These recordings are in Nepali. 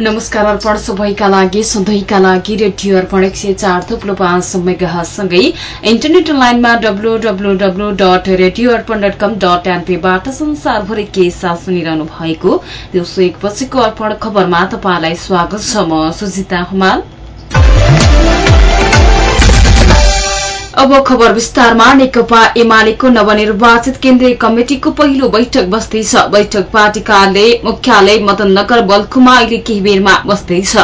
नमस्कार अर्पण सबैका लागि सधैँका लागि रेडियो अर्पण एक सय चार थुप्रो पाँच मेगासँगै इन्टरनेट लाइनमा W W W dot radio Arpan dot com dot एनपीबाट संसारभरि के साथ सुनिरहनु भएको दिउँसो एक बजेको अर्पण खबरमा तपाईँलाई स्वागत छ म सुजिता हुमाल। अब खबर विस्तारमा नेकपा एमालेको नवनिर्वाचित केन्द्रीय कमिटिको पहिलो बैठक बस्दैछ। बैठक पार्टी कार्यालय मुख्यालय मदननगर बल्खुमा अहिले केही बेरमा बस्दैछ।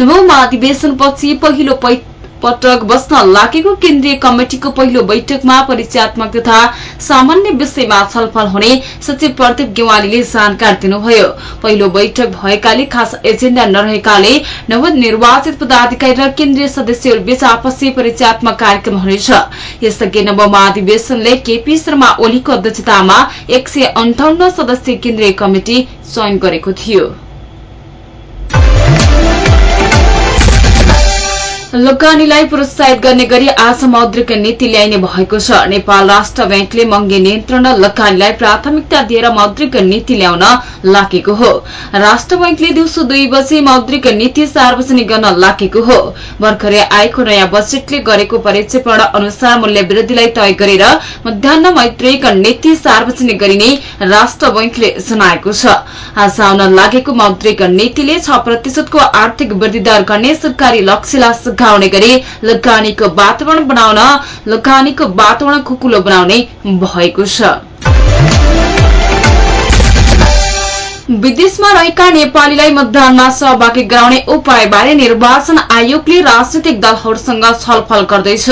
नवौं महाधिवेशनपछि पहिलो पटक बस्न लागेको केन्द्रीय कमिटिको पहिलो बैठकमा परिचयात्मक तथा सामान्य विषयमा छलफल हुने सचिव प्रदीप गेवालीले जानकारी दिनुभयो। पहिलो बैठक भएकाले खास एजेण्डा नरहेकाले नवनिर्वाचित पदाधिकारी र केन्द्रीय सदस्यहरूबीच आपसी परिचयात्मक कार्यक्रम हुनेछ। यसअघि नव महाधिवेशनले केपी शर्मा ओलीको अध्यक्षतामा एक सय अन्ठाउन्न सदस्यीय केन्द्रीय कमिटि चयन गरेको थियो। लगानीलाई प्रोत्साहित गर्ने गरी आज मौद्रिक नीति ल्याइने भएको छ। नेपाल राष्ट्र ब्याङ्कले महँगी नियन्त्रण लगानीलाई प्राथमिकता दिएर मौद्रिक नीति ल्याउन लागेको हो। राष्ट्र ब्याङ्कले दिउँसो दुई बजे मौद्रिक नीति सार्वजनिक गर्न लागेको हो। भर्खरै आएको नयाँ बजेटले गरेको परिक्षेपण अनुसार मूल्य वृद्धिलाई तय गरेर मध्याह मैत्रिक नीति सार्वजनिक गरिने राष्ट्र ब्याङ्कले जनाएको छ। आज आउन लागेको मौद्रिक नीतिले छ प्रतिशतको आर्थिक वृद्धि दर गर्ने सरकारी लक्ष्यलाई देखाउने गरी लगानीको वातावरण बनाउन लगानीको वातावरण खुकुलो बनाउने भएको छ विदेशमा रहेका नेपालीलाई मतदानमा सहभागी गराउने उपायबारे निर्वाचन आयोगले राजनैतिक दलहरूसँग छलफल गर्दैछ।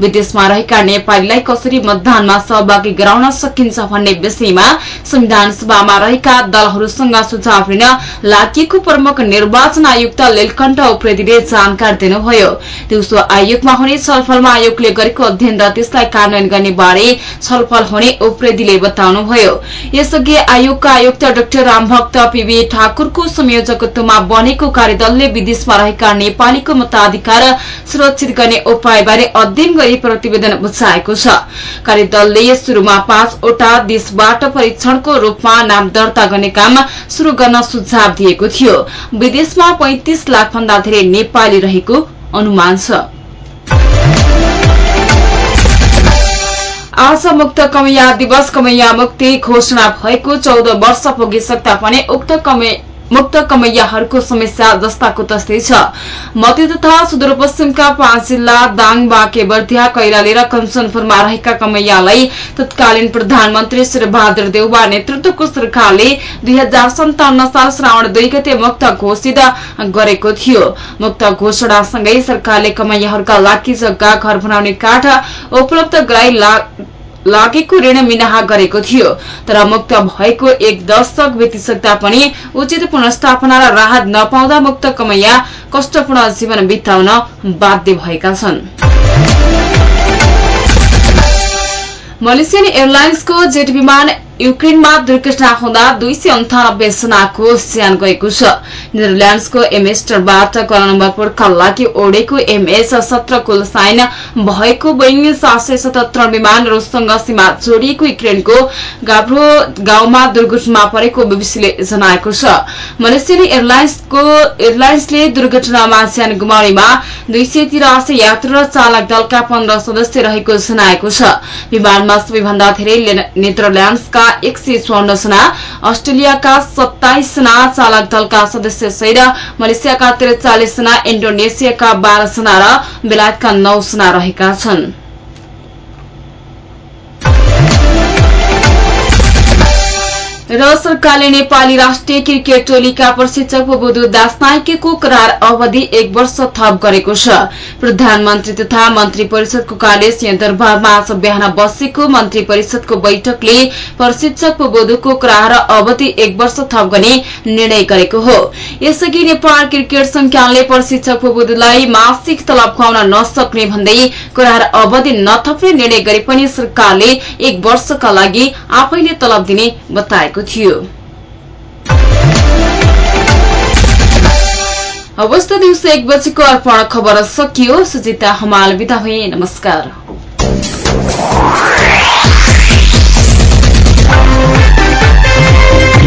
विदेशमा रहेका नेपालीलाई कसरी मतदानमा सहभागी गराउन सकिन्छ भन्ने विषयमा संविधान सभामा रहेका दलहरूसँग सुझाव लिन लागि प्रमुख निर्वाचन आयुक्त लीलकण्ठ उप्रेतीले जानकारी दिनुभयो। दिउँसो आयोगमा हुने छलफलमा आयोगले गरेको अध्ययन र त्यसलाई कार्यान्वयन गर्ने बारे छलफल हुने उप्रेतीले बताउनुभयो। यसअघि आयोगका आयुक्त डाक्टर राम भक्त पीवी ठाकुरको संयोजकत्वमा बनेको कार्यदलले विदेशमा रहेका नेपालीको मताधिकार सुरक्षित गर्ने उपायबारे अध्ययन गरी प्रतिवेदन बुझाएको छ। कार्यदलले शुरूमा पाँचवटा देशबाट परीक्षणको रूपमा नाम दर्ता गर्ने काम शुरू गर्न सुझाव दिएको थियो। विदेशमा पैंतिस लाख भन्दा धेरै नेपाली रहेको अनुमान छ। आज मुक्त कमैया दिवस कमैया मुक्ति घोषणा भएको चौध वर्ष पुगिसक्दा पनि उक्त मुक्त कमैयाहरूको समस्या जस्ताको तस्तै छ। मध्य तथा सुदूरपश्चिमका पाँच जिल्ला दाङ बाँके बर्दिया कैलाली र कञ्चनपुरमा रहेका कमैयालाई तत्कालीन प्रधानमन्त्री श्रीबहादुर देउवा नेतृत्वको सरकारले दुई हजार सन्ताउन्न साल श्रावण दुई गते मुक्त घोषित गरेको थियो। मुक्त घोषणासँगै सरकारले कमैयाहरूका लागि जग्गा घर बनाउने काठ उपलब्ध गराई लागेको ऋण मिनाहा गरेको थियो। तर मुक्त भएको एक दशक बितिसक्दा पनि उचित पुनस्थापना र राहत नपाउँदा मुक्त कमैया कष्टपूर्ण जीवन बिताउन बाध्य भएका छन्। मलेसियन एयरलाइन्सको जेट विमान युक्रेनमा दुर्घटना हुँदा दुई सय अन्ठानब्बे जनाको स्यान गएको छ। नेदरल्याण्डसको एमएस्टरबाट कलानम्बरपुरका लागि ओडेको एमएस सत्र कुल साइन भएको बोइङ सात सय सतहत्तर विमान सीमा जोडिएको युक्रेनको गाभ्रो गाउँमा दुर्घटना परेको बीबीसीले जनाएको छ मलेसियन एयरलाइन्सले दुर्घटनामा स्यान गुमाउनेमा दुई सय तिरासी यात्रु र चालक दलका पन्ध्र सदस्य रहेको जनाएको छ विमानमा सबैभन्दा धेरै नेदरल्याण्डसका एक सय चौन्न जना अस्ट्रेलियाका सत्ताइस जना चालक दलका सदस्य सहित मलेसियाका त्रिचालिस जना इण्डोनेसियाका बाह्र जना र बेलायतका नौ जना रहेका छन् र सरकारले नेपाली राष्ट्रिय क्रिकेट टोलीका प्रशिक्षक बुधु दास नायकेको करार अवधि एक वर्ष थप गरेको छ। प्रधानमन्त्री तथा मन्त्री परिषदको कार्य दरबारमा आज बिहान बसेको मन्त्री परिषदको बैठकले प्रशिक्षक बुधुको करार अवधि एक वर्ष थप गर्ने निर्णय गरेको हो। यसअघि नेपाल क्रिकेट संज्ञानले प्रशिक्षक बुधुलाई मासिक तलब खुवाउन नसक्ने भन्दै करार अवधि नथप्ने निर्णय गरे पनि सरकारले एक वर्षका लागि आफैले तलब दिने बताएको थियो। अवस्था दिउँसो एक बजेको अर्पण खबर सकियो। सुजिता हमाल बिदा भए नमस्कार।